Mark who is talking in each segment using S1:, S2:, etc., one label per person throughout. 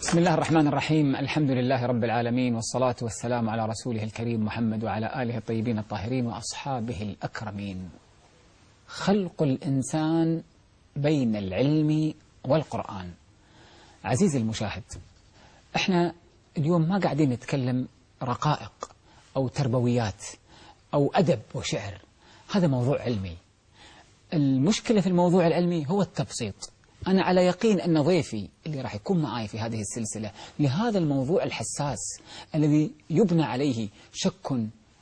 S1: بسم الله الرحمن الرحيم. الحمد لله رب العالمين والصلاة والسلام على رسوله الكريم محمد وعلى آله الطيبين الطاهرين وأصحابه الأكرمين. خلق الإنسان بين العلم والقرآن. عزيزي المشاهد إحنا اليوم ما قاعدين نتكلم رقائق أو تربويات أو أدب وشعر. هذا موضوع علمي. المشكلة في الموضوع العلمي هو التبسيط. أنا على يقين أن ضيفي اللي راح يكون معي في هذه السلسلة لهذا الموضوع الحساس الذي يبنى عليه شك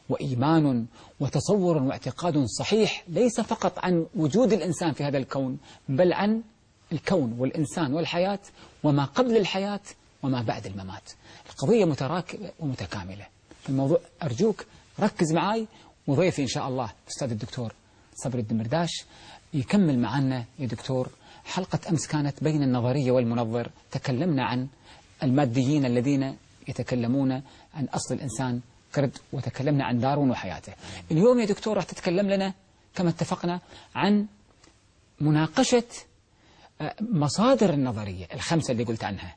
S1: وإيمان وتصور واعتقاد صحيح ليس فقط عن وجود الإنسان في هذا الكون بل عن الكون والإنسان والحياة وما قبل الحياة وما بعد الممات. القضية متراكبة ومتكاملة. الموضوع أرجوك ركز معي وضيفي إن شاء الله أستاذ الدكتور صبري الدمرداش يكمل معنا يا دكتور حلقة أمس كانت بين النظرية والمنظر. تكلمنا عن الماديين الذين يتكلمون عن أصل الإنسان كرد وتكلمنا عن دارون وحياته. اليوم يا دكتور راح تتكلم لنا كما اتفقنا عن مناقشة مصادر النظرية الخمسة اللي قلت عنها.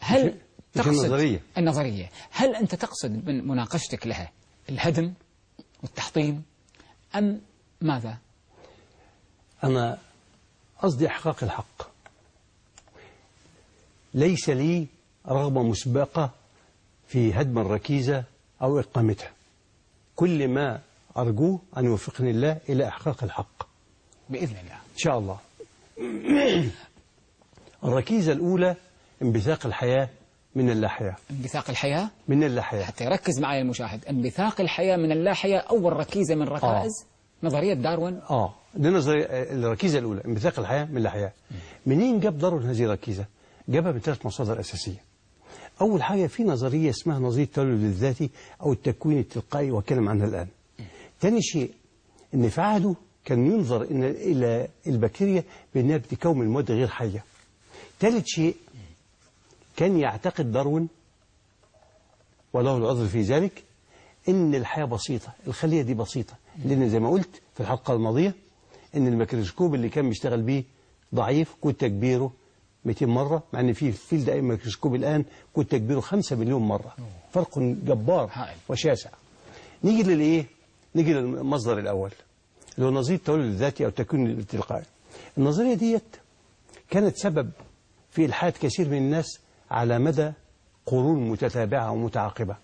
S1: هل تقصد
S2: النظرية.
S1: النظرية. هل أنت تقصد من مناقشتك لها الهدم والتحطيم أم ماذا؟
S2: أنا قصدي إحقاق الحق. ليس لي رغبة مسبقة في هدم الركيزة أو إقامتها. كل ما أرجوه أن يوفقني الله إلى إحقاق الحق.
S1: بإذن الله.
S2: إن شاء الله. الركيزة الأولى انبثاق الحياة من اللاحياة
S1: انبثاق الحياة؟
S2: من اللاحياة
S1: حتى يركز معي المشاهد. انبثاق الحياة من اللاحية أول ركيزة من ركائز؟ نظرية داروين؟
S2: آه. دي نظرية الركيزة الأولى انبثاق الحياة من اللاحياة منين جاب داروين هذه الركيزة؟ جابها من ثلاث مصادر أساسية. أول حاجة في نظرية اسمها نظرية التولد الذاتي أو التكوين التلقائي وأتكلم عنها الآن. ثاني شيء إن في عهده كان ينظر إن إلى البكتيريا بأنها بتكون مواد غير حية. ثالث شيء كان يعتقد داروين وله العذر في ذلك إن الحياة بسيطة الخلية دي بسيطة. لأن زي ما قلت في الحلقة الماضية إن الميكروسكوب اللي كان بيشتغل بيه ضعيف قوة تكبيره 200 مرة مع إن في field ion microscope الآن قوة تكبيره 5 مليون مرة. فرق جبار. وشاسع. نيجي للإيه؟ نيجي للمصدر الأول اللي هو نظرية التولد الذاتي أو التكوين التلقائي. النظرية ديت كانت سبب في إلحاد كثير من الناس على مدى قرون متتابعة ومتعاقبة.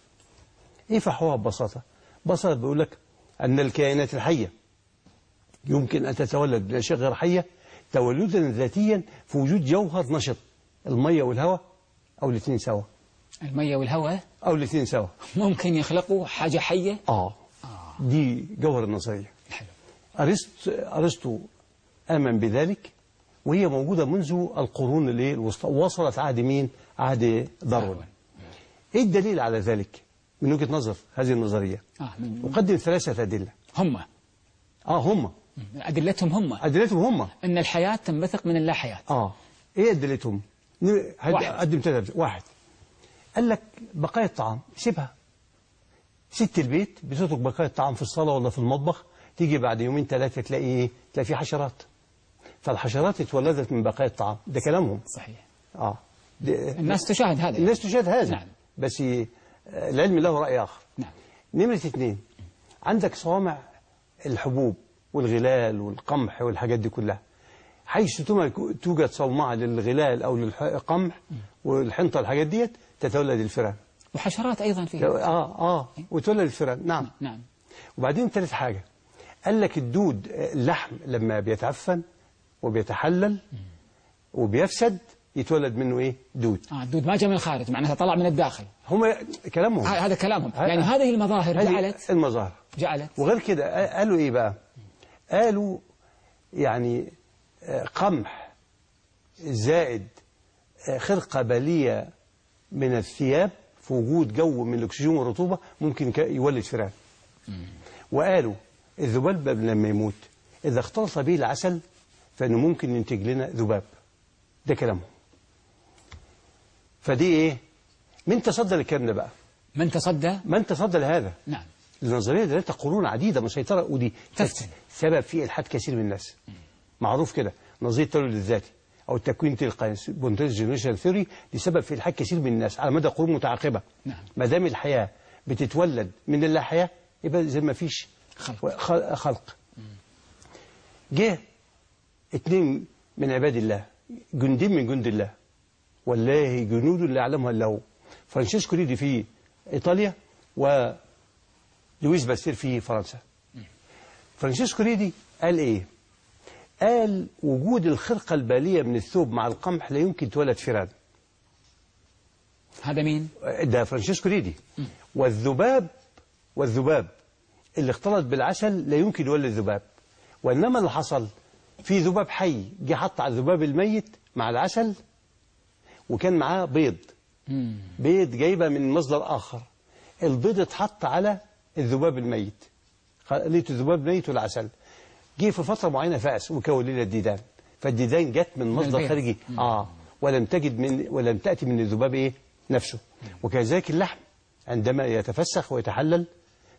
S2: إيه فحوها ببساطة؟ ببساطة بيقول لك أن الكائنات الحية يمكن أن تتولد من أشياء غير حية تولدا ذاتيا في وجود جوهر نشط المية والهواء أو الاثنين سوا.
S1: المية والهواء؟
S2: أو الاثنين سوا.
S1: ممكن يخلقوا حاجة حية؟
S2: آه. دي جوهر النظرية
S1: حلو.
S2: أرسط أرسطو آمن بذلك وهي موجودة منذ القرون اللي الوسطى وصلت عهد مين؟ عهد داروين. إيه الدليل على ذلك من وجهة نظر هذه النظرية؟
S1: آه من
S2: أقدم ثلاثة أدلة.
S1: هم.
S2: آه هم.
S1: أدلتهم هم.
S2: أدلتهم هم.
S1: أن الحياة تنبثق من اللاحياة
S2: آه. إيه أدلتهم؟
S1: واحد.
S2: أقدم ثلاثة واحد. قال لك بقايا الطعام سيبها. ست البيت بتترك بقايا الطعام في الصالة ولا في المطبخ تيجي بعد يومين ثلاثة تلاقي إيه؟ تلاقي في حشرات. فالحشرات اتولدت من بقايا الطعام. ده كلامهم.
S1: صحيح.
S2: آه.
S1: الناس تشاهد هذا.
S2: الناس تشاهد هذا.
S1: نعم.
S2: بس العلم له رأي آخر.
S1: نعم.
S2: نمرة اثنين. عندك صوامع الحبوب. والغلال والقمح والحاجات دي كلها. حيث توجد صومعة للغلال أو للقمح والحنطة والحاجات ديت تتولد الفئران
S1: وحشرات أيضا فيها.
S2: آه آه وتولد الفئران نعم.
S1: نعم.
S2: وبعدين ثالث حاجة. قال لك الدود آه، اللحم لما بيتعفن وبيتحلل وبيفسد يتولد منه إيه؟ دود.
S1: آه الدود ما جاء من الخارج معناتها طلع من الداخل.
S2: هم كلامهم.
S1: ه- هذا كلامهم. يعني هذه المظاهر جعلت
S2: المظاهر.
S1: جعلت.
S2: وغير كده قالوا إيه بقى؟ قالوا يعني آه، قمح زائد آه، خرقة بالية من الثياب في وجود جو من الأكسجين والرطوبة ممكن يولد فئران. وقالوا الذباب لما يموت إذا اختلط به العسل فإنه ممكن ينتج لنا ذباب. ده كلامهم. فدي إيه؟ من تصدى للكلام ده بقى؟
S1: من تصدى؟
S2: من تصدى لهذا؟
S1: نعم.
S2: النظرية دي قرون عديدة مسيطرة ودي
S1: تفتن.
S2: سبب في إلحاد كثير من الناس معروف كده نظرية التولد الذاتي أو التكوين التلقائي spontaneous generation theory لسبب في إلحاد كثير من الناس على مدى قرون متعاقبة
S1: نعم.
S2: ما دام الحياة بتتولد من اللا حياة يبقى زي ما فيش
S1: خلق.
S2: خلق. جه اتنين من عباد الله جندين من جند الله والله جنود لا يعلمها إلا هو فرانشيسكو ريدي في إيطاليا ولويس باستير في فرنسا فرانشيسكو ريدي قال إيه؟ قال وجود الخرقة البالية من الثوب مع القمح لا يمكن تولد فيران
S1: هذا مين؟
S2: ده فرانشيسكو ريدي. والذباب والذباب اللي اختلط بالعسل لا يمكن يولد ذباب. وإنما اللي حصل في ذباب حي جه حط على الذباب الميت مع العسل وكان معاه بيض. بيض جايبة من مصدر آخر. البيض اتحط على الذباب الميت. خليت الذباب الميت والعسل جه في فترة معينة فأس وكون لنا الديدان. فالديدان جت من مصدر. خارجي. آه. ولم تجد من ولم تأتي من الذباب إيه؟ نفسه. وكذلك اللحم. عندما يتفسخ ويتحلل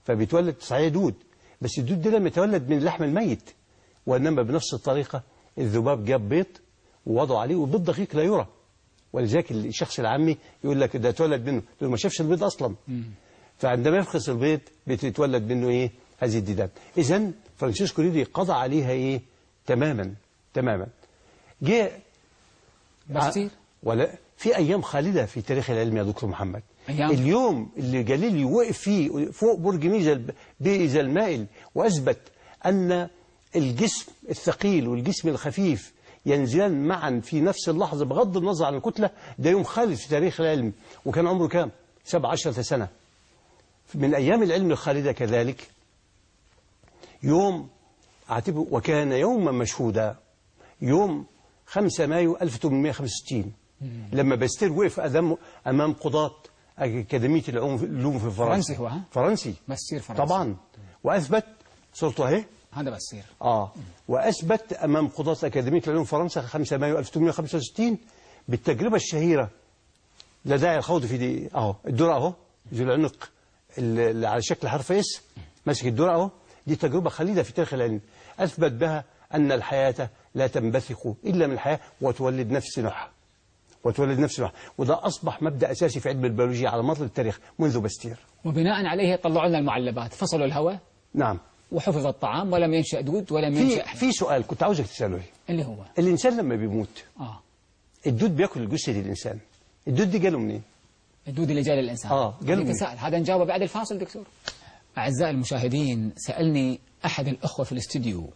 S2: فبيتولد صحيح دود. بس الدود ده لم يتولد من اللحم الميت وإنما بنفس الطريقة الذباب جاب بيض ووضعوا عليه والبيض دقيق لا يرى. ولذلك الشخص العامي يقول لك ده اتولد منه. لأنه ما شافش البيض أصلا. فعندما يفقس البيض بتتولد منه إيه؟ هذه الديدان اذا فرانشيسكو ريدي قضى عليها إيه؟ تماما تماما. جه
S1: باستير
S2: ولا في أيام خالدة في تاريخ العلم يا دكتور محمد.
S1: أيام.
S2: اليوم اللي جاليليو وقف فيه فوق برج ميزا بيزا المائل وأثبت أن الجسم الثقيل والجسم الخفيف ينزلان معا في نفس اللحظة بغض النظر عن الكتلة ده يوم خالد في تاريخ العلم وكان عمره كام؟ 17 سنة. من أيام العلم الخالدة كذلك. يوم أعتبر وكان يوما مشهودا يوم 5 مايو 1865 لما باستير وقف أمام قضاة أكاديمية العلوم في فرنسا.
S1: فرنسي هو، ها؟
S2: فرنسي.
S1: باستير فرنسي.
S2: طبعا. وأثبت صورته أهي
S1: هذا باستير.
S2: آه. وأثبت أمام قضاة أكاديمية العلوم فرنسا 5 مايو 1865 بالتجربة الشهيرة. لا داعي الخوض في دي أهو الدورق أهو ذو العنق اللي على شكل حرف S. ماسك الدورق أهو. دي تجربة خالدة في تاريخ العلم. أثبت بها أن الحياة لا تنبثق إلا من الحياة وتولد نفس نوعها. وتولد نفس نوعها. وده أصبح مبدأ أساسي في علم البيولوجيا على مر التاريخ منذ باستير
S1: وبناء عليه طلعوا لنا المعلبات فصلوا الهواء
S2: نعم.
S1: وحفظ الطعام. ولم ينشأ دود ولم
S2: في
S1: ينشأ
S2: في سؤال كنت عاوزك تسأله. إيه؟
S1: اللي هو؟
S2: الإنسان لما بيموت
S1: آه.
S2: الدود بياكل جثة الإنسان الدود دي جاله منين؟
S1: الدود اللي
S2: آه، قالوا
S1: هيك
S2: لي.
S1: سأل. هذا نجاوبه بعد الفاصل دكتور. أعزائي المشاهدين سألني أحد الأخوة في الاستديو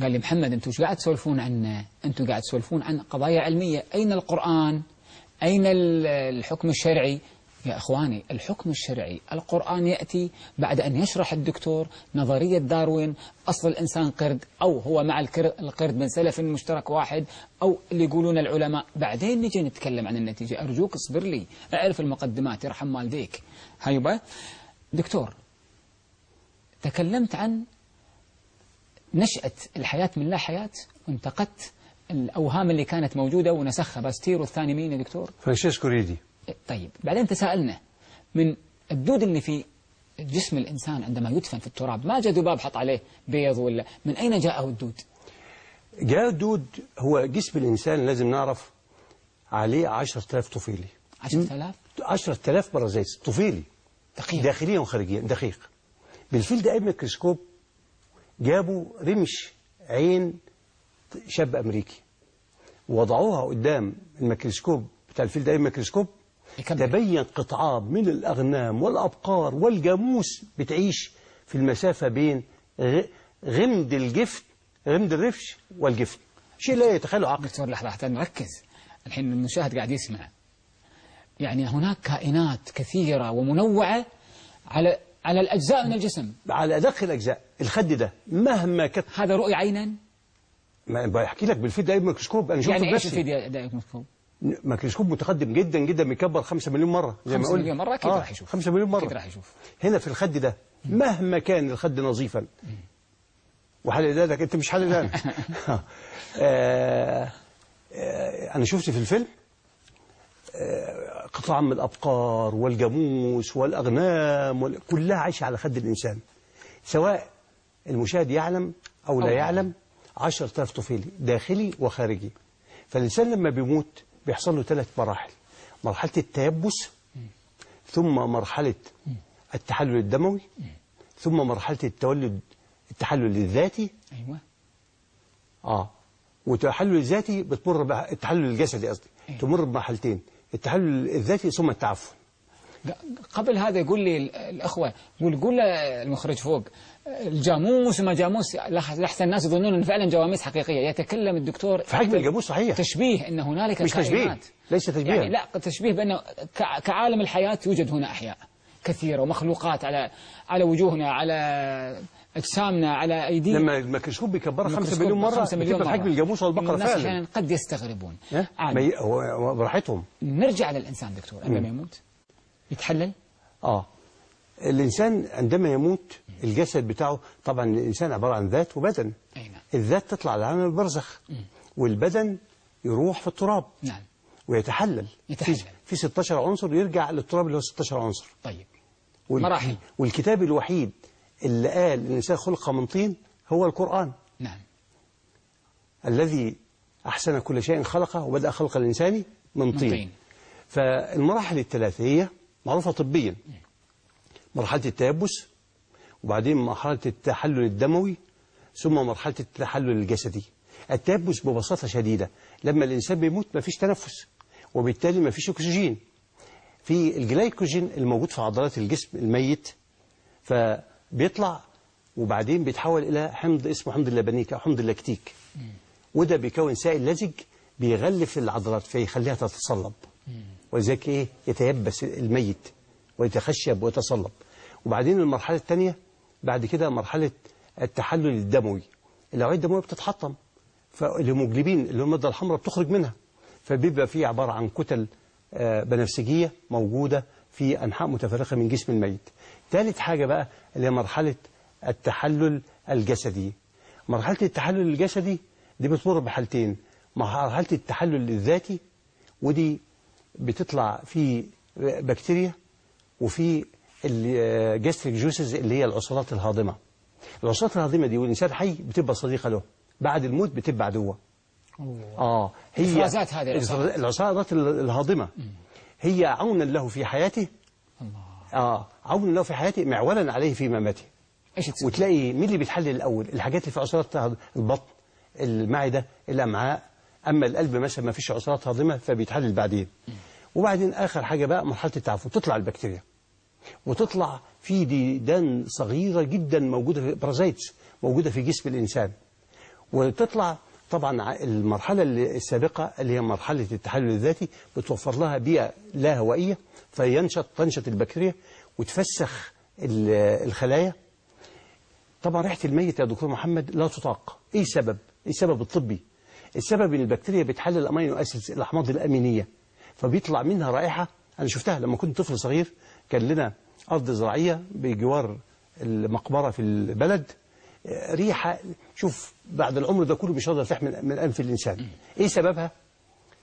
S1: قال لي محمد شو قاعد تسولفون عن أنتوا قاعد تسولفون عن قضايا علمية. أين القرآن؟ أين ال- الحكم الشرعي؟ يا أخواني الحكم الشرعي القرآن يأتي بعد أن يشرح الدكتور نظرية داروين أصل الإنسان قرد أو هو مع القرد من سلف مشترك واحد أو اللي يقولون العلماء. بعدين نجي نتكلم عن النتيجة. أرجوك اصبر لي أعرف المقدمات يرحم والديك. هايبة دكتور تكلمت عن نشأة الحياة من لا حياة وانتقدت الأوهام اللي كانت موجودة ونسفها. باستير والثاني مين يا دكتور؟
S2: فرانشيسكو ريدي.
S1: طيب بعدين تساءلنا من الدود اللي في جسم الإنسان عندما يدفن في التراب ما جاء ذباب حط عليه بيض ولا من أين جاءه الدود؟
S2: جاء الدود هو جسم الإنسان لازم نعرف عليه 10000 طفيلي.
S1: عشرة آلاف؟
S2: 10000 parasites طفيلي.
S1: دقيق.
S2: داخليا وخارجيا دقيق. بالفيلد اي ميكروسكوب جابوا رمش عين شاب أمريكي. وضعوها قدام الميكروسكوب بتاع الفيلد اي ميكروسكوب. تبين قطعان من الأغنام والأبقار والجاموس بتعيش في المسافة بين غمد الجفن غمد الرفش والجفن شيء لا يتخيله عقل.
S1: دكتور لحظة حتى نركز. الحين المشاهد قاعد يسمع. يعني هناك كائنات كثيرة ومنوعة على على الأجزاء من الجسم.
S2: على ادق الأجزاء. الخد ده مهما كانت
S1: هذا رؤية عينا؟
S2: ما بحكي لك بالفيلد اي ميكروسكوب. أنا شفته
S1: يعني إيش ده؟ مكتوب؟
S2: ميكروسكوب متقدم جدا جدا بيكبر 5 مليون مرة زي ما
S1: 5
S2: قلت.
S1: مليون مرة؟ أكيد راح يشوف.
S2: 5 مليون مرة.
S1: أكيد راح يشوف.
S2: هنا في الخد ده مهما كان الخد نظيفا. وحل ذلك أنت مش حل ذلك. آه، آه، أنا شفت في الفيلم آه، قطع من الأبقار والجاموس والأغنام وال- كلها عايشة على خد الإنسان. سواء المشاهد يعلم أو لا
S1: أو لا.
S2: يعلم 10000 طفيلي داخلي وخارجي. فالإنسان لما بيموت بيحصل له ثلاث مراحل. مرحلة التيبس ثم مرحلة التحلل الدموي ثم مرحلة التولد التحلل الذاتي.
S1: أيوة.
S2: آه. والتحلل الذاتي بتمر التحلل الجسدي قصدي
S1: إيه.
S2: تمر بمرحلتين. التحلل الذاتي ثم التعفن.
S1: قبل هذا يقول لي ال- الأخوة يقول قول المخرج فوق الجاموس وما جاموس لح- لحسن الناس يظنون أن فعلا جواميس حقيقية. يتكلم الدكتور
S2: في حجم الجاموس صحيح.
S1: تشبيه أن هنالك
S2: مش تشبيه. ليس تشبيه
S1: يعني لا تشبيه بأنه كع- كعالم الحياة يوجد هنا أحياء كثيرة ومخلوقات على على وجوهنا على أجسامنا على أيدينا
S2: لما الميكروسكوب بيكبرها 5
S1: الميكروسكوب
S2: مليون مرة.
S1: خمسة مليون
S2: بتبقى
S1: مرة.
S2: حجم الجاموس والبقرة
S1: الناس
S2: فعلا.
S1: أحيانا قد يستغربون.
S2: ي- هو براحتهم.
S1: نرجع للإنسان دكتور قبل ما يموت. يتحلل؟
S2: آه. الإنسان عندما يموت الجسد بتاعه طبعا الإنسان عبارة عن ذات وبدن.
S1: أي نعم.
S2: الذات تطلع لعالم البرزخ. والبدن يروح في التراب.
S1: نعم.
S2: ويتحلل.
S1: يتحلل.
S2: في, في 16 عنصر يرجع للتراب اللي هو 16 عنصر.
S1: طيب.
S2: وال-
S1: مراحل.
S2: والكتاب الوحيد اللي قال إن الإنسان خلق من طين هو القرآن.
S1: نعم.
S2: الذي أحسن كل شيء خلقه وبدأ خلق الإنسان من
S1: من
S2: طين.
S1: طين.
S2: فالمراحل الثلاثة هي معروفة طبيا. مرحلة التيبس وبعدين مرحلة التحلل الدموي ثم مرحلة التحلل الجسدي. التيبس ببساطة شديدة لما الإنسان بيموت ما فيش تنفس وبالتالي ما فيش أكسجين. في الجلايكوجين الموجود في عضلات الجسم الميت فبيطلع وبعدين بيتحول إلى حمض اسمه حمض اللبنيك أو حمض اللاكتيك وده بيكون سائل لزج بيغلف العضلات فيخليها تتصلب. ولذلك إيه؟ يتيبس الميت ويتخشب ويتصلب. وبعدين المرحلة الثانية بعد كده مرحلة التحلل الدموي. الأوعية الدموية بتتحطم. فالهيموجلوبين اللي هو الماده الحمراء بتخرج منها. فبيبقى فيه عبارة عن كتل آه، بنفسجية موجودة في أنحاء متفرقة من جسم الميت. ثالث حاجة بقى اللي هي مرحلة التحلل الجسدي. مرحلة التحلل الجسدي دي بتمر بحالتين. مرحلة التحلل الذاتي ودي بتطلع في بكتيريا وفي ال gastric juices اللي هي العصارات الهاضمة. العصارات الهاضمة دي والإنسان حي بتبقى صديقة له. بعد الموت بتبقى عدوة. آه هي
S1: العصارات.
S2: العصارات الهاضمة. هي عونا له في حياته؟
S1: الله.
S2: آه عونا له في حياته معولا عليه في مماته.
S1: إيش تسوي؟
S2: وتلاقي مين اللي بيتحلل الأول؟ الحاجات اللي في عصارات البطن المعدة الأمعاء. أما القلب مثلا ما فيش عصارات هاضمة فبيتحلل بعدين. وبعدين آخر حاجة بقى مرحلة التعفن. تطلع البكتيريا. وتطلع في ديدان صغيرة جدا موجودة في بارازيتس موجودة في جسم الإنسان. وتطلع طبعا ع- المرحلة اللي- هي مرحلة التحلل الذاتي بتوفر لها بيئة لا هوائية فينشط تنشط البكتيريا وتفسخ ال- الخلايا. طبعا ريحة الميت يا دكتور محمد لا تطاق. إيه السبب إيه السبب الطبي. السبب إن البكتيريا بتحلل ال amino acids الأحماض الأمينية فبيطلع منها رائحة أنا شفتها لما كنت طفل صغير كان لنا أرض زراعية بجوار المقبرة في البلد. ريحة شوف بعد العمر ده كله مش هقدر تحمل من من أنف الإنسان إيه سببها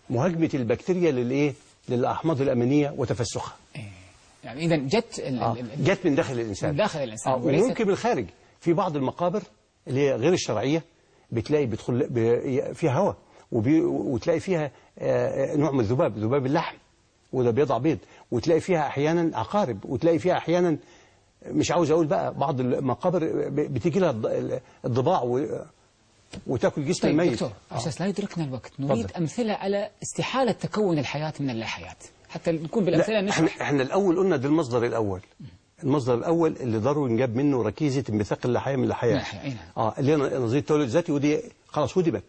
S2: مهاجمة البكتيريا للإيه للاحماض الأمينية وتفسخها
S1: إيه. يعني اذا جت ال-
S2: آه. جت من داخل الإنسان
S1: من داخل الإنسان
S2: آه. وممكن من الخارج في بعض المقابر اللي هي غير الشرعية بتلاقي بيدخل فيها هواء وبي... وتلاقي فيها آه، نوع من الذباب ذباب اللحم وده بيضع بيض وتلاقي فيها أحيانا عقارب وتلاقي فيها أحيانا مش عاوز أقول بقى بعض المقابر بتيجي لها الض- الضباع. وتأكل جسم
S1: طيب
S2: الميت
S1: دكتور
S2: آه.
S1: أساس لا يدركنا الوقت نريد
S2: تفضل.
S1: أمثلة على استحالة تكون الحياة من اللا حياة حتى نكون بالأمثلة
S2: لا إحنا,
S1: نشرح
S2: إحنا الأول قلنا ده المصدر الأول المصدر الأول اللي داروين جاب منه ركيزة انبثاق الحياة من
S1: أي نعم.
S2: آه اللي هي نظرية التولد الذاتي ودي خلاص هدمت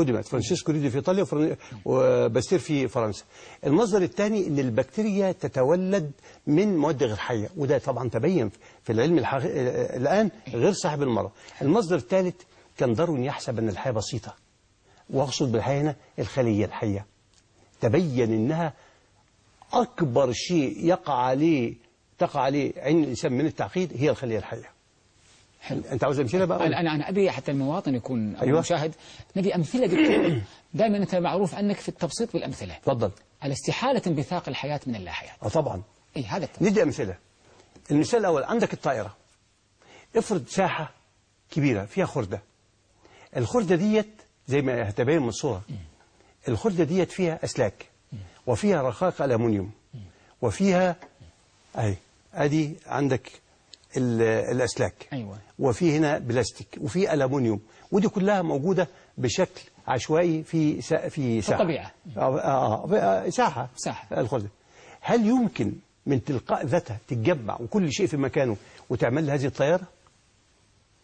S2: هدمت فرانسيسكو ريدي في إيطاليا وفرن- وباستير في فرنسا. المصدر الثاني إن البكتيريا تتولد من مواد غير حية وده طبعا تبين في العلم الحق... الآن غير صاحب المرض. المصدر الثالث كان داروين يحسب أن الحياة بسيطة وأقصد بالحياة هنا الخلية الحية. تبين إنها أكبر شيء يقع عليه تقع عليه عين الإنسان من التعقيد هي الخلية الحية.
S1: حلو.
S2: أنت عاوز أمثلة بقى؟
S1: أنا أنا أبي حتى المواطن يكون
S2: أيوة.
S1: المشاهد نبي أمثلة دكتور دائما أنت معروف عنك في التبسيط بالأمثلة
S2: اتفضل
S1: على استحالة انبثاق الحياة من اللا حياة
S2: آه طبعا.
S1: أي هذا التبسيط.
S2: ندي أمثلة. المثال الأول عندك الطائرة. افرض ساحة كبيرة فيها خردة. الخردة ديت زي ما هتبين من الصورة الخردة ديت فيها أسلاك. وفيها رقائق ألمنيوم وفيها أهي أدي عندك الأسلاك
S1: أيوة.
S2: وفي هنا بلاستيك وفي ألمنيوم ودي كلها موجودة بشكل عشوائي في سا في ساحة
S1: الطبيعة.
S2: آه آه آه ساحة
S1: ساحة.
S2: الخردة هل يمكن من تلقاء ذاتها تتجمع وكل شيء في مكانه وتعمل لي هذه الطيارة؟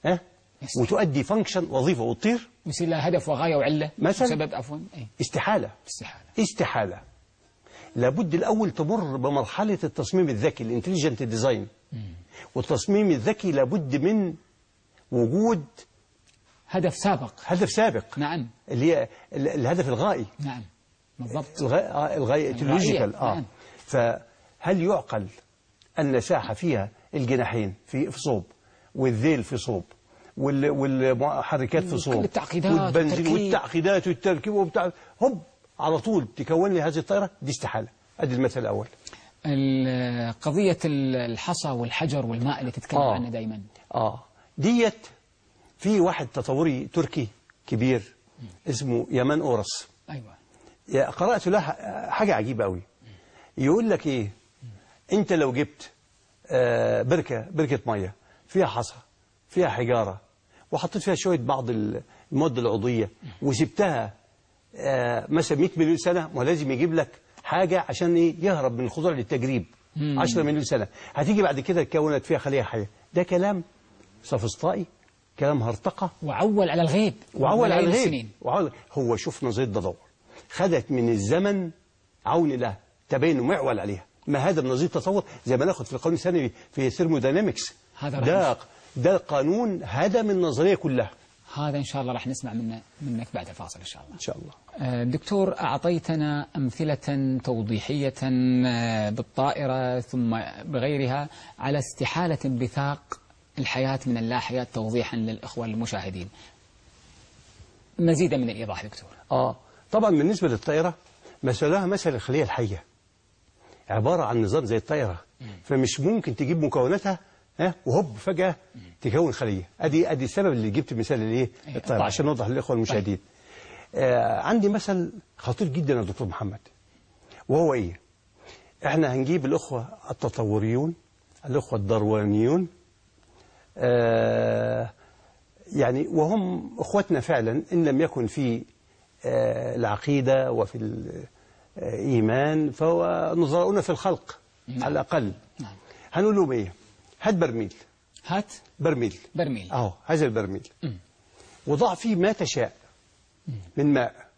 S2: ها؟
S1: يستحيل.
S2: وتؤدي function وظيفة وتطير؟
S1: لها هدف وغاية وعلة
S2: مثلاً؟
S1: سبب عفوا أي
S2: استحالة
S1: استحالة
S2: استحالة لابد الأول تمر بمرحلة التصميم الذكي ال intelligent design والتصميم الذكي لابد من وجود
S1: هدف سابق.
S2: هدف سابق.
S1: نعم.
S2: اللي هي ال- الهدف الغائي.
S1: نعم. بالضبط.
S2: آه، الغاية التكنولوجيكال. آه.
S1: نعم.
S2: فهل يعقل أن ساحة فيها الجناحين في صوب والذيل في صوب وال- والمحركات في صوب
S1: كل التعقيدات
S2: والبنزين
S1: والتركيب.
S2: والتعقيدات والتركيب وبتاع. هوب على طول تكون لي هذه الطائرة دي استحالة. أدي المثل الأول.
S1: ال- قضية ال- الحصى والحجر والماء اللي تتكلم
S2: آه.
S1: عنه دائما
S2: آه. ديت في واحد تطوري تركي كبير اسمه يمان أورس.
S1: أيوة.
S2: قرأت له حاجة عجيبة قوي يقول لك إيه؟ أنت لو جبت آه، بركة بركة مية فيها حصى فيها حجارة وحطيت فيها شوية بعض ال- المواد العضوية وسبتها آه، مثلا 100 مليون سنة ما لازم يجيب لك حاجة عشان إيه؟ يهرب من الخضوع للتجريب. 10 مليون سنة. هتيجي بعد كده تكونت فيها خلية حية ده كلام سفسطائي كلام هرطقة.
S1: وعول على الغيب.
S2: وعول على الغيب. وعول هو شوف نظرية تدور خدت من الزمن عون لها تبين معول عليها. ما هذا من نظريه تطور؟ زي ما ناخد في القانون الثانوي في ثيرموداينامكس ده ده قانون هدم النظرية كلها.
S1: هذا إن شاء الله راح نسمع منه منك بعد الفاصل إن شاء الله.
S2: إن شاء الله.
S1: آه، دكتور أعطيتنا أمثلة توضيحية آه، بالطائرة ثم بغيرها على استحالة انبثاق الحياة من اللاحيات توضيحا للإخوة المشاهدين. مزيدا من الإيضاح دكتور.
S2: آه طبعا بالنسبة للطائرة مثلها مثل الخليه الحية. عبارة عن نظام زي الطائرة. فمش ممكن تجيب مكوناتها ها وهوب فجأة تكون خليه أدي أدي السبب اللي جبت مثال الايه
S1: أيوة،
S2: الطائره
S1: طيب.
S2: عشان نوضح للإخوة المشاهدين. آه عندي مثل خطير جدا يا دكتور محمد وهو إيه؟ إحنا هنجيب الإخوة التطوريون الإخوة الدروانيون آه يعني وهم اخوتنا فعلا إن لم يكن في آه العقيدة وفي الايمان فهو نظراؤنا في الخلق على الأقل.
S1: نعم.
S2: هنقول لهم إيه؟ هات برميل.
S1: هات
S2: برميل.
S1: برميل.
S2: أهو هذا البرميل. وضع فيه ما تشاء من ماء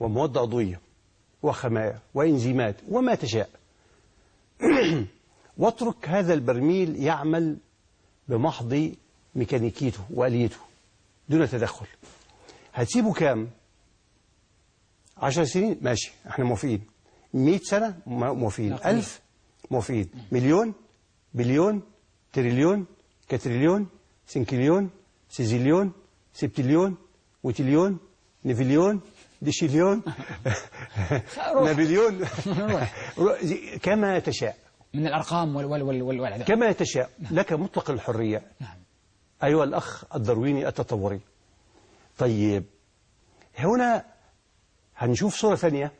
S2: ومواد عضويه وخمايا وإنزيمات وما تشاء. واترك هذا البرميل يعمل بمحض ميكانيكيته وآليته دون تدخل. هتسيبه كام؟ عشر سنين؟ ماشي إحنا موافقين. مئة سنة؟ م- موافقين.
S1: نقدر.
S2: ألف؟ موافقين. مليون؟ بليون؟ تريليون كتريليون سنكليون سيزيليون سبتليون وتليون نيفليون ديشيليون. نابليون. كما تشاء.
S1: من الأرقام وال وال وال والأعداد
S2: كما تشاء. لك مطلق الحرية.
S1: نعم.
S2: أيها الأخ الدرويني التطوري. طيب هنا هنشوف صورة ثانية.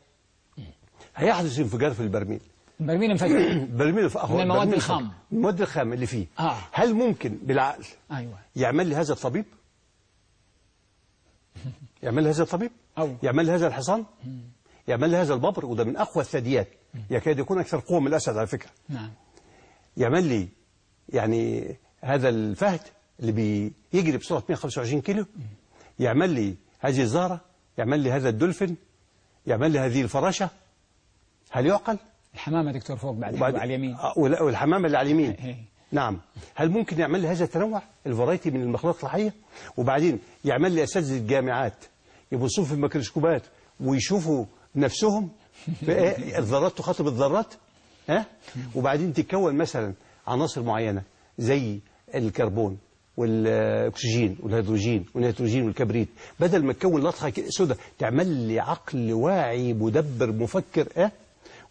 S2: هيحدث انفجار في البرميل.
S1: برميل انفجر
S2: برميل في
S1: من المواد الخام.
S2: انفجر. المواد الخام اللي فيه.
S1: آه.
S2: هل ممكن بالعقل
S1: أيوة.
S2: يعمل لي هذا الطبيب؟ يعمل لي هذا الطبيب؟
S1: أو.
S2: يعمل لي هذا الحصان يعمل لي هذا الببر؟ وده من أقوى الثدييات. يكاد يكون أكثر قوة من الأسد على فكرة.
S1: نعم.
S2: يعمل لي يعني هذا الفهد اللي بيجري بسرعة 125 كيلو. يعمل لي هذه الزهرة. يعمل لي هذا الدولفين. يعمل لي هذه الفراشة. هل يعقل؟
S1: الحمامة دكتور فوق بعد
S2: وبعد-
S1: على اليمين.
S2: آه، والحمامة اللي على اليمين.
S1: إيه.
S2: نعم. هل ممكن يعمل لي هذا التنوع؟ ال variety من المخلوقات الحية وبعدين يعمل لي أساتذة الجامعات يبصوا في الميكروسكوبات ويشوفوا نفسهم؟ إيه؟ الذرات تخاطب الذرات؟ ها وبعدين تتكون مثلا عناصر معينة زي الكربون والأكسجين والهيدروجين والنيتروجين والكبريت. بدل ما تكون لطخة سوداء تعمل لي عقل واعي مدبر مفكر. آه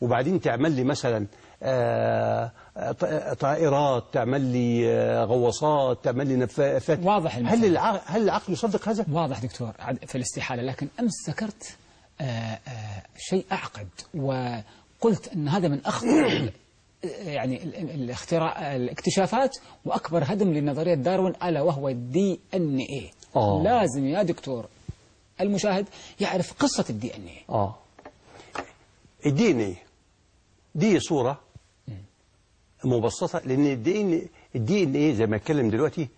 S2: وبعدين تعمل لي مثلا آه، ط- طائرات تعمل لي آه، غواصات تعمل لي نفاثات
S1: واضح المثال.
S2: هل العقل هل العقل يصدق هذا؟
S1: واضح دكتور في الاستحالة لكن أمس ذكرت آه، آه، شيء أعقد وقلت أن هذا من أخطر يعني ال- ال- الاختراع الاكتشافات وأكبر هدم لنظرية داروين ألا وهو الدي ان
S2: آه.
S1: لازم يا دكتور المشاهد يعرف قصة الدي ان
S2: آه الدي ان إيه دي صورة مبسطة لأن ال DNA زي ما أتكلم دلوقتي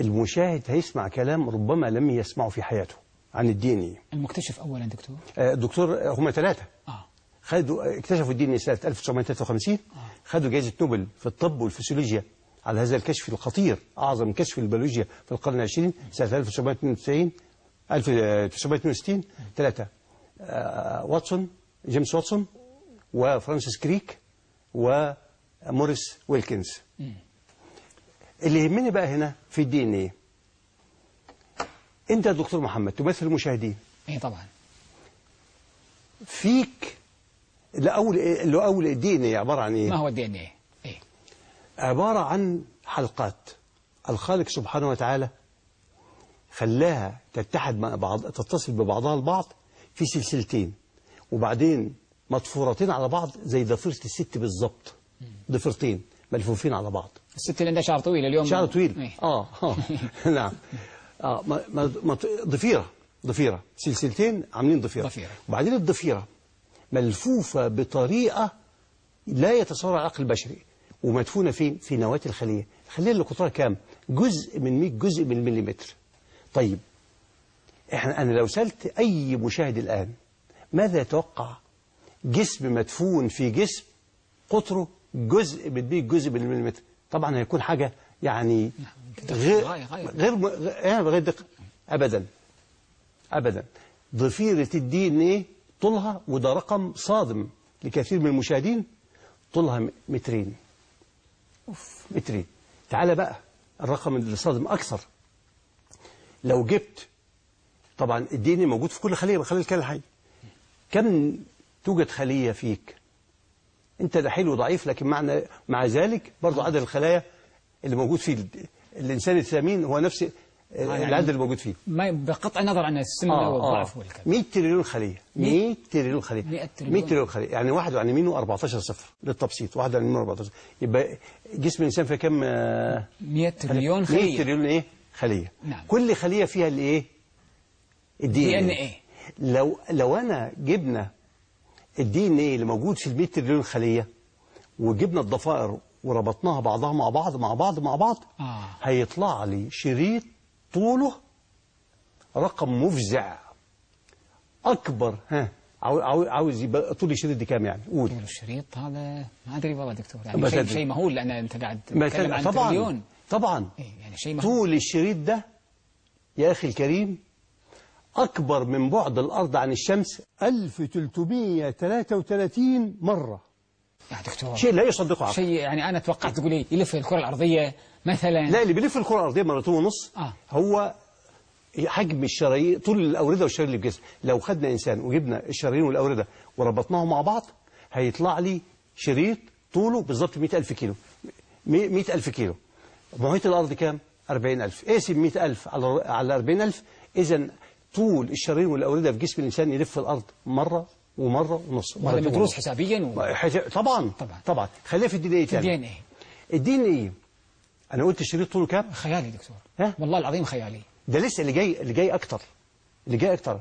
S2: المشاهد هيسمع كلام ربما لم يسمعه في حياته عن الدي إن إيه.
S1: المكتشف أولا دكتور؟
S2: آه، الدكتور هم ثلاثة.
S1: آه.
S2: خدوا اكتشفوا ال DNA سنة 1953 خدوا جائزة نوبل في الطب والفسيولوجيا على هذا الكشف الخطير أعظم كشف البيولوجيا في القرن العشرين سنة 1992 1962 ثلاثة. آه، واتسون جيمس واتسون وفرانسيس كريك وموريس ويلكنز. اللي يهمني بقى هنا في ال DNA؟ أنت يا دكتور محمد تمثل المشاهدين.
S1: اي طبعا.
S2: فيك الأول الأول ال DNA عبارة عن إيه؟
S1: ما هو ال DNA؟ إيه.
S2: عبارة عن حلقات الخالق سبحانه وتعالى خلاها تتحد مع بعض تتصل ببعضها البعض في سلسلتين. وبعدين مطفورتين على بعض زي ضفيرة الست بالظبط. ضفيرتين ملفوفين على بعض.
S1: الست اللي عندها شعر طويل اليوم.
S2: شعر طويل.
S1: إيه.
S2: آه. آه نعم. آه ما- ما- ما- ضفيرة. ضفيرة. سلسلتين عاملين ضفيرة.
S1: ضفيرة.
S2: وبعدين الضفيرة ملفوفة بطريقة لا يتصور العقل البشري. ومدفونة فين؟ في نواة الخلية. الخلية اللي قطرها كام؟ جزء من 100 جزء من المليمتر طيب إحنا أنا لو سألت أي مشاهد الآن ماذا يتوقع؟ جسم مدفون في جسم قطره جزء 100 جزء من المليمتر طبعا هيكون حاجة يعني غير. غير غير. دقيق ابدا. ابدا. ضفيرة الدي ان إيه؟ طولها وده رقم صادم لكثير من المشاهدين. طولها مترين. مترين. تعال بقى الرقم اللي صادم أكثر. لو جبت طبعا الدي ان إيه موجود في كل خلية من خلال الكائن الحي. كم توجد خلية فيك. انت ده حلو ضعيف لكن معنى مع ذلك برضو عدد الخلايا اللي موجود في ال- الإنسان الثمين هو نفس
S1: يعني
S2: العدد اللي موجود فيه.
S1: ما بقطع النظر عن السمنة والضعف والكذا
S2: 100 تريليون خلية. 100 تريليون خلية.
S1: 100 تريليون.
S2: 100 تريليون خلية. يعني واحد عن يمينه 14 صفر للتبسيط. واحد عن يمينه 14 يبقى جسم الإنسان فيه كم آه،
S1: 100 تريليون
S2: 100
S1: خلية.
S2: تريليون إيه؟ خلية.
S1: نعم.
S2: كل خلية فيها الإيه؟ ال
S1: DNA.
S2: لو لو أنا جبنا ال DNA اللي موجود في ال 100 تريليون خلية وجبنا الضفائر وربطناها بعضها مع بعض مع بعض مع بعض
S1: آه.
S2: هيطلع لي شريط طوله رقم مفزع. أكبر ها عاو- عاو- عاوز يبقى طول الشريط دي كام يعني؟ قول.
S1: طول الشريط هذا ما أدري والله دكتور يعني شيء. شيء مهول لأن أنت قاعد تتكلم عن
S2: طبعا
S1: تريليون.
S2: طبعا.
S1: إيه يعني شيء مهول.
S2: طول الشريط ده يا أخي الكريم أكبر من بعد الأرض عن الشمس 1333 مرة.
S1: يا دكتور.
S2: شيء لا يصدقه عقل.
S1: شيء يعني أنا توقعت تقول يلف الكرة الأرضية مثلا.
S2: لا اللي بيلف الكرة الأرضية مرتين ونص
S1: آه.
S2: هو حجم الشرايين طول الأوردة والشرايين اللي في الجسم لو خدنا إنسان وجبنا الشرايين والأوردة وربطناهم مع بعض هيطلع لي شريط طوله بالظبط 100000 كيلو. 100000 كيلو. محيط الأرض كام؟ 40000 اقسم 100000 على على 40000 إذا طول الشرايين والأوردة في جسم الإنسان يلف الأرض مرة ومرة ونص. مرتين
S1: مدروس. حسابيا و...
S2: حاجة- طبعا
S1: طبعا.
S2: طبعا. خلينا في ال DNA ال
S1: D
S2: تاني. NA. ال DNA أنا قلت الشريط طوله كام؟
S1: خيالي دكتور.
S2: ها؟
S1: والله العظيم خيالي.
S2: ده لسه اللي جاي اللي جاي أكتر. اللي جاي أكتر.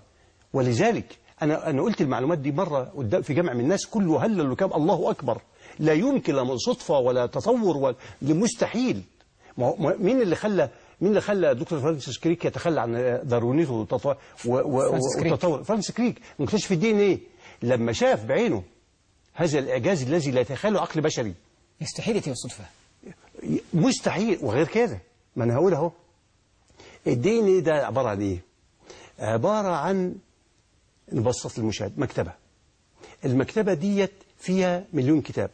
S2: ولذلك أنا أنا قلت المعلومات دي مرة قدام في جمع من الناس كله هلل وكبر الله أكبر. لا يمكن لا من صدفة ولا تطور ولا مستحيل ما هو- مين اللي خلى مين اللي خلى دكتور فرانسيس كريك يتخلى عن داروينيته والتط- و- و-
S1: فرانسيس كريك.
S2: والتطور فرانسيس كريك مكتشف ال DNA. لما شاف بعينه هذا الإعجاز الذي لا يتخيله عقل بشري.
S1: يستحيل يتم الصدفة.
S2: مستحيل وغير كده ما أنا هقول أهو. الدي إن إيه ده عبارة عن إيه؟ عبارة عن نبسط المشاهد مكتبة. المكتبة ديت فيها مليون كتاب.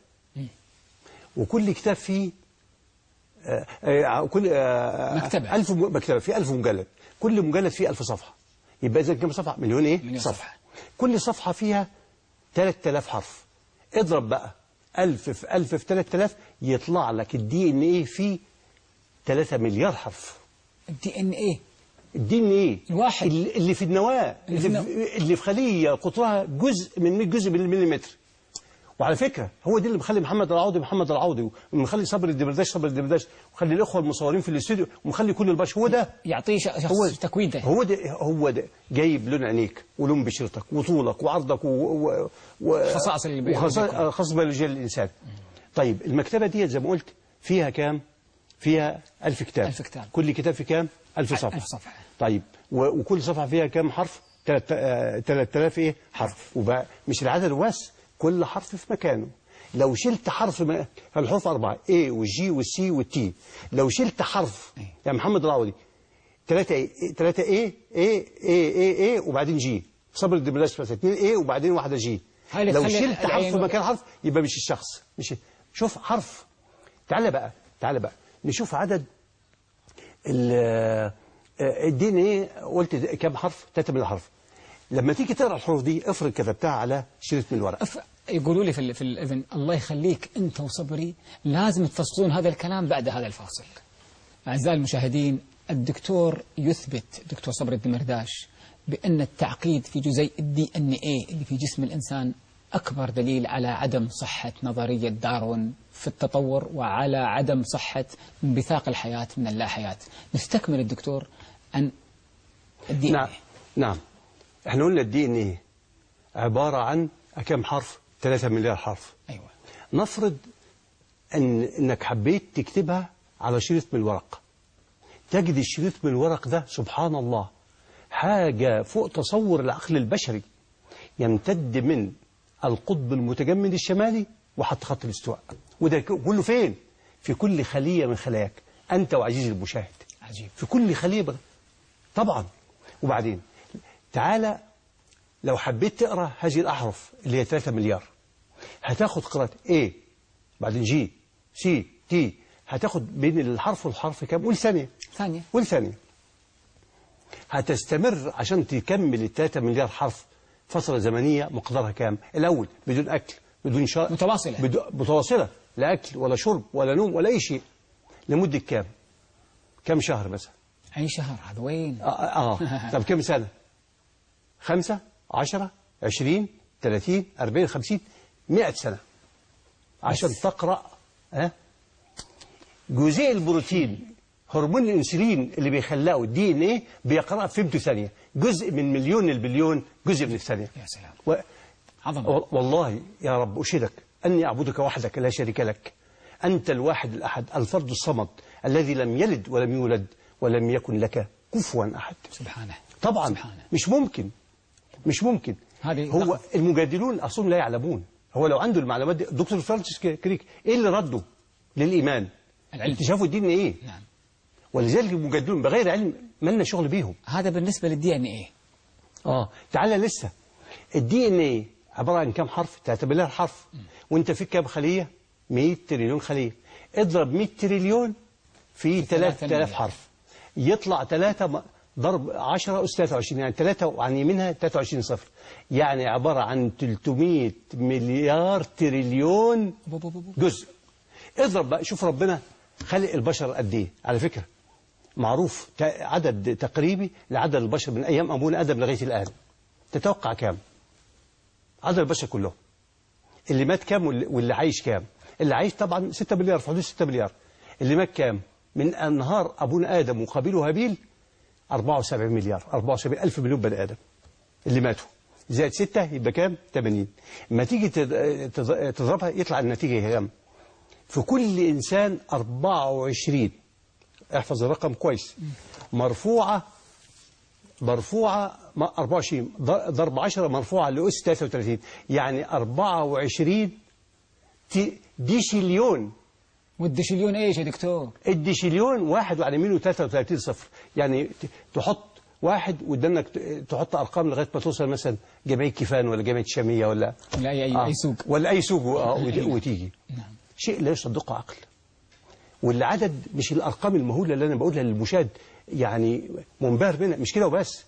S2: وكل كتاب فيه كل آه،
S1: مكتبة.
S2: ألف م- مكتبة فيه ألف مجلد. كل مجلد فيه ألف صفحة. يبقى إذا كم صفحة مليون إيه؟
S1: مليون صفحة.
S2: كل صفحة فيها 3000 حرف. اضرب بقى. ألف في ألف في 3000 يطلع لك ال DNA فيه 3 مليار حرف.
S1: ال
S2: DNA ال DNA
S1: الواحد.
S2: اللي اللي في النواة اللي
S1: في
S2: في, اللي في خلية قطرها جزء من 100 جزء من المليمتر وعلى فكرة هو دي اللي مخلي محمد العوضي محمد العوضي ومخلي صبري الدمرداش صبري الدمرداش ومخلي الإخوة المصورين في الاستوديو ومخلي كل البشر. هو ده
S1: يعطيه شخص تكوينته
S2: هو ده هو ده. جايب لون عينيك ولون بشرتك وطولك وعرضك و, و, و
S1: خصائص.
S2: خاص بيولوجيا للانسان طيب المكتبة دي زي ما قلت فيها كام؟ فيها ألف كتاب.
S1: ألف كتاب.
S2: كل كتاب في كام؟ ألف صفحة
S1: ألف صفحة.
S2: طيب وكل صفحة فيها كام حرف؟ 3000 إيه؟ حرف. وبقى مش العدد بس كل حرف في مكانه. لو شلت حرف ما الحروف أربعة. A والجي والسي والتي لو شلت حرف يا محمد العوضي ثلاثة إيه ثلاثة إيه إيه إيه إيه إيه وبعدين جي صبر الدبلاش مثلا اثنين إيه وبعدين واحدة جي لو شلت حرف
S1: العين-
S2: مكان حرف يبقى مش الشخص. مش شوف حرف. تعالى بقى تعالى بقى. نشوف عدد الدي ان إيه قلت كام حرف؟ 3 من الحرف. لما تيجي تقرأ الحروف دي افرض كتبتها على شريط من الورق.
S1: أف- يقولوا لي في, ال- في الإذن الله يخليك أنت وصبري لازم تفصلون هذا الكلام بعد هذا الفاصل. أعزائي المشاهدين الدكتور يثبت دكتور صبري الدمرداش بأن التعقيد في جزيء ال DNA اللي في جسم الإنسان أكبر دليل على عدم صحة نظرية داروين في التطور وعلى عدم صحة انبثاق الحياة من اللا حياة نستكمل الدكتور أن ال D
S2: نعم نعم. إحنا قلنا ال DNA؟ عبارة عن كام حرف؟ 3 مليار حرف.
S1: أيوة.
S2: نفرض ان إنك حبيت تكتبها على شريط من الورق. تجد الشريط من الورق ده سبحان الله حاجة فوق تصور العقل البشري يمتد من القطب المتجمد الشمالي وحتى خط الاستواء. وده كله فين؟ في كل خلية من خلاياك. أنت وعزيزي المشاهد.
S1: عجيب.
S2: في كل خلية بغ... طبعا. وبعدين تعالى لو حبيت تقرأ هذه الأحرف اللي هي 3 مليار هتاخد قراءة A بعدين G C T هتاخد بين الحرف والحرف كام قول ثانية.
S1: ثانية.
S2: قول ثانية. هتستمر عشان تكمل ال 3 مليار حرف فترة زمنية مقدارها كام؟ الأول بدون أكل بدون شرب
S1: متواصلة.
S2: متواصلة. لا أكل ولا شرب ولا نوم ولا أي شيء. لمدة كام؟ كام شهر مثلا؟
S1: أي شهر؟ هذا وين؟
S2: آه, آه. طب كم سنة؟ خمسة عشرة عشرين ثلاثين أربعين خمسين مئة سنة. عشان تقرأ ها؟ جزيء البروتين هرمون الإنسولين اللي بيخلقه الدي إن إيه بيقرأ في فهمته ثانية. جزء من مليون البليون جزء من الثانية.
S1: يا سلام.
S2: و...
S1: عظمة.
S2: و- والله يا رب أشهدك أني أعبدك وحدك لا شريك لك. أنت الواحد الأحد الفرد الصمد الذي لم يلد ولم يولد ولم يكن لك كفوا أحد.
S1: سبحانه.
S2: طبعا
S1: سبحانه.
S2: مش ممكن. مش ممكن. هو. المجادلون أصلا لا يعلمون. هو لو عنده المعلومات دي دكتور فرانسيس كريك إيه اللي رده للإيمان؟
S1: العلم.
S2: اكتشافوا الدين إيه؟
S1: نعم.
S2: ولذلك المجادلون بغير علم مالنا شغل بيهم.
S1: هذا بالنسبة للدي ان إيه
S2: آه تعالى لسه. ال DNA عبارة عن كام حرف؟ 3 مليار حرف. وأنت فيك كام خلية؟ 100 تريليون خلية. اضرب 100 تريليون في 3000
S1: مليار.
S2: حرف. يطلع 3 ضرب 10 أس 23 يعني 3 وعن يمينها 23 صفر. يعني عبارة عن 300 مليار تريليون. جزء. اضرب بقى شوف ربنا خلق البشر قد إيه. على فكرة معروف عدد تقريبي لعدد البشر من أيام أبونا آدم لغاية الآن. تتوقع كام؟ عدد البشر كلهم. اللي مات كام واللي عايش كام؟ اللي عايش طبعا 6 مليار في حدود 6 مليار. اللي مات كام؟ من أنهار أبونا آدم وقابيل وهابيل 74 مليار 74 ألف مليون بني آدم اللي ماتوا. زائد 6 يبقى كام؟ 80 ما تيجي تض- تض- تضربها يطلع النتيجة كام في كل إنسان 24 احفظ الرقم كويس. مرفوعة مرفوعة م- 24 ض- ضرب 10 مرفوعة لأس 33 يعني 24 تي- وال
S1: decillion إيش يا دكتور؟
S2: ال decillion واحد وعلى يمينه 33 صفر. يعني تحط واحد وقدامك ت- تحط أرقام لغاية ما توصل مثلا جمعيه كيفان ولا جمعيه الشاميه ولا
S1: ولا اي أي,
S2: آه.
S1: أي سوق.
S2: ولا أي سوق
S1: أيوة.
S2: وتيجي.
S1: نعم.
S2: شيء لا يصدقه عقل. والعدد مش الأرقام المهولة اللي أنا بقولها للمشاهد يعني منبهر منها مش كده وبس.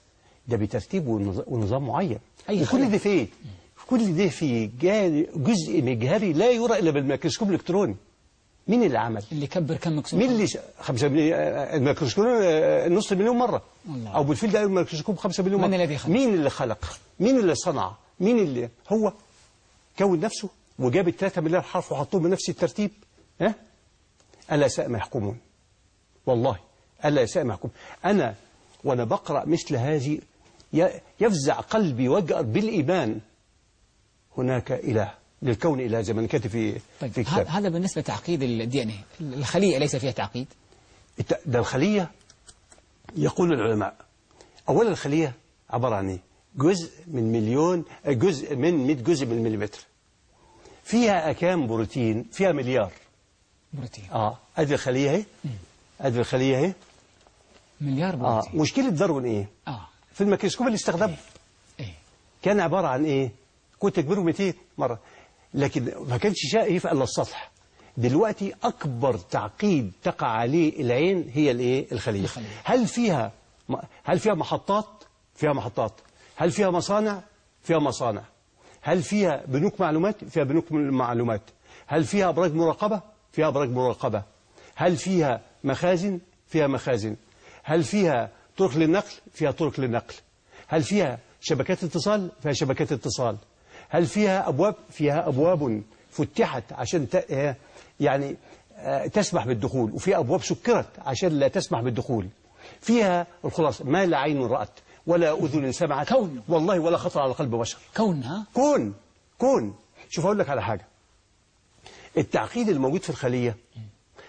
S2: ده بترتيب ونظ- ونظام معين.
S1: أي
S2: وكل. ده فين كل ده في جزء مجهري لا يرى إلا بالميكروسكوب الإلكتروني. مين اللي عمل
S1: اللي كبر كم مكسور.
S2: مين اللي ش... خمسة مليون الميكروسكوب آه، نص مليون مرة.
S1: والله.
S2: أو بالفيل ده الميكروسكوب خمسة مليون
S1: من
S2: مرة
S1: الذي خلق؟
S2: مين اللي خلق؟ مين اللي صنع؟ مين اللي هو كون نفسه وجاب الثلاثة مليار حرف وحطهم بنفس الترتيب؟ ها؟ ألا ساء ما يحكمون. والله ألا ساء ما يحكمون أنا وأنا بقرأ مثل هذه يفزع قلبي ويجأر بالإيمان. هناك إله للكون ما أنا كاتب في
S1: طيب
S2: في كتاب.
S1: هذا بالنسبة لتعقيد الدي إن إيه. الخلية ليس فيها تعقيد.
S2: ده الخلية يقول العلماء. أولا الخلية عبارة عن إيه؟ جزء من مليون جزء من 100 جزء من المليمتر فيها كام بروتين فيها مليار.
S1: بروتين.
S2: آه ادي الخلية اهي ادي الخلية اهي
S1: مليار
S2: آه
S1: بروتين.
S2: مشكلة داروين إيه؟
S1: آه.
S2: في الميكروسكوب اللي استخدمه
S1: إيه
S2: كان عبارة عن إيه؟ كنت كبيره 200 مرة. لكن ما كانش شايف إلا السطح. دلوقتي أكبر تعقيد تقع عليه العين هي الإيه؟ الخلية. هل فيها هل فيها محطات؟ فيها محطات. هل فيها مصانع؟ فيها مصانع. هل فيها بنوك معلومات؟ فيها بنوك معلومات. هل فيها أبراج مراقبة؟ فيها أبراج مراقبة. هل فيها مخازن؟ فيها مخازن. هل فيها طرق للنقل؟ فيها طرق للنقل. هل فيها شبكات اتصال؟ فيها شبكات اتصال. هل فيها أبواب؟ فيها أبواب فتحت عشان ت... آه، يعني آه، تسمح بالدخول وفي أبواب سكرت عشان لا تسمح بالدخول. فيها الخلاصة ما لا عين رأت ولا أذن سمعت.
S1: كون.
S2: والله ولا خطر على قلب بشر.
S1: كونها
S2: كون كون. شوف أقول لك على حاجة. التعقيد الموجود في الخلية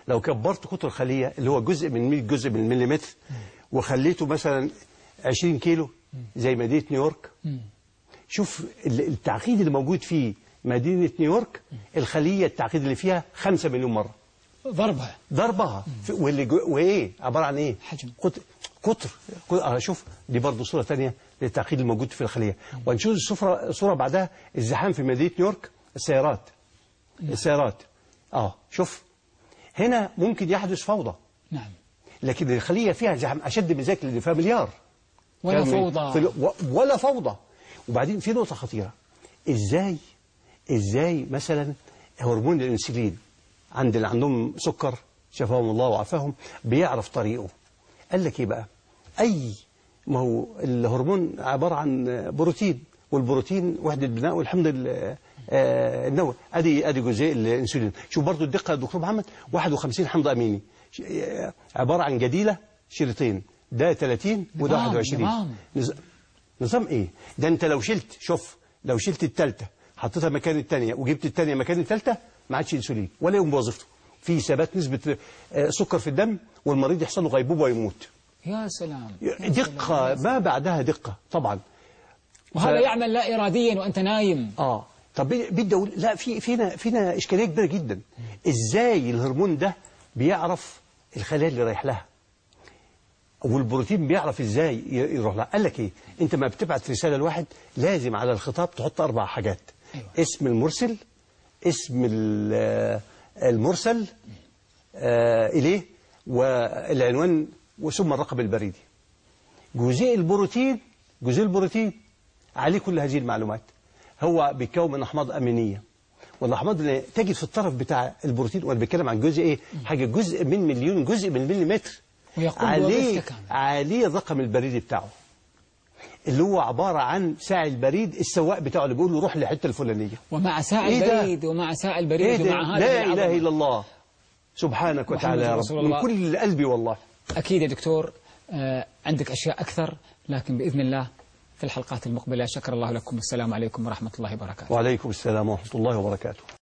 S2: لو كبرت قطر الخلية اللي هو جزء من 100 جزء من المليمتر وخليته مثلا 20 كيلو زي مدينة نيويورك شوف ال- التعقيد اللي موجود في مدينة نيويورك الخلية التعقيد اللي فيها 5 مليون مرة.
S1: ضربها.
S2: ضربها. واللي جو وإيه؟ عبارة عن إيه؟
S1: حجم.
S2: قطر. قطر آه شوف دي برضه صورة تانية للتعقيد الموجود في الخلية. ونشوف الصورة صورة بعدها الزحام في مدينة نيويورك السيارات. السيارات. آه شوف. هنا ممكن يحدث فوضى.
S1: نعم.
S2: لكن الخلية فيها زحام أشد من ذلك لأن فيها مليار.
S1: ولا؟ فوضى.
S2: ولا فوضى. وبعدين في نقطة خطيرة. إزاي؟ إزاي مثلا هرمون الإنسولين عند اللي عندهم سكر شفاهم الله وعافاهم بيعرف طريقه. قال لك إيه بقى؟ أي ما هو الهرمون عبارة عن بروتين والبروتين وحدة بناء والحمض ال- آه، النووي. أدي أدي جزيء الإنسولين. شوف برضو الدقة يا دكتور محمد 51 حمض أميني. آه، عبارة عن جديلة شريطين. ده 30 وده
S1: نظام،
S2: 21
S1: نظام.
S2: إيه؟ ده أنت لو شلت شوف لو شلت التالتة حطيتها مكان التانية وجبت التانية مكان التالتة ما عادش إنسولين ولا يقوم بوظيفته. في ثبات نسبة آه، سكر في الدم والمريض يحصل له غيبوبة ويموت.
S1: يا سلام. يا
S2: دقة
S1: سلام.
S2: ما بعدها دقة طبعا.
S1: وهذا
S2: ف-
S1: يعمل لا إراديا وأنت نايم.
S2: آه. طب بدي أقول لا في فينا فينا إشكالية كبيرة جدا. إزاي الهرمون ده بيعرف الخلايا اللي رايح لها؟ والبروتين بيعرف إزاي يروح لها. قال لك إيه؟ أنت ما بتبعت رسالة لواحد لازم على الخطاب تحط أربع حاجات.
S1: أيوة.
S2: اسم المرسل اسم آه، المرسل آه إليه والعنوان وثم الرقم البريدي. جزيء البروتين جزيء البروتين عليه كل هذه المعلومات. هو بيتكون من أحماض أمينية. والأحماض اللي تجد في الطرف بتاع البروتين وأنا بتكلم عن جزء إيه؟ حاجة جزء من مليون جزء من مليمتر. عليه. عليه الرقم البريدي بتاعه. اللي هو عبارة عن ساعي البريد السواق بتاعه اللي بيقول له روح للحتة الفلانية.
S1: ومع ساعة
S2: إيه؟
S1: البريد ومع ساعة
S2: إيه
S1: البريد
S2: ده؟
S1: ومع هذا
S2: لا. إله إلا الله. سبحانك وتعالى يا رب. من كل قلبي والله.
S1: أكيد يا دكتور آه، عندك أشياء أكثر لكن بإذن الله في الحلقات المقبلة شكر الله لكم. والسلام عليكم ورحمة الله وبركاته.
S2: وعليكم السلام ورحمة الله وبركاته.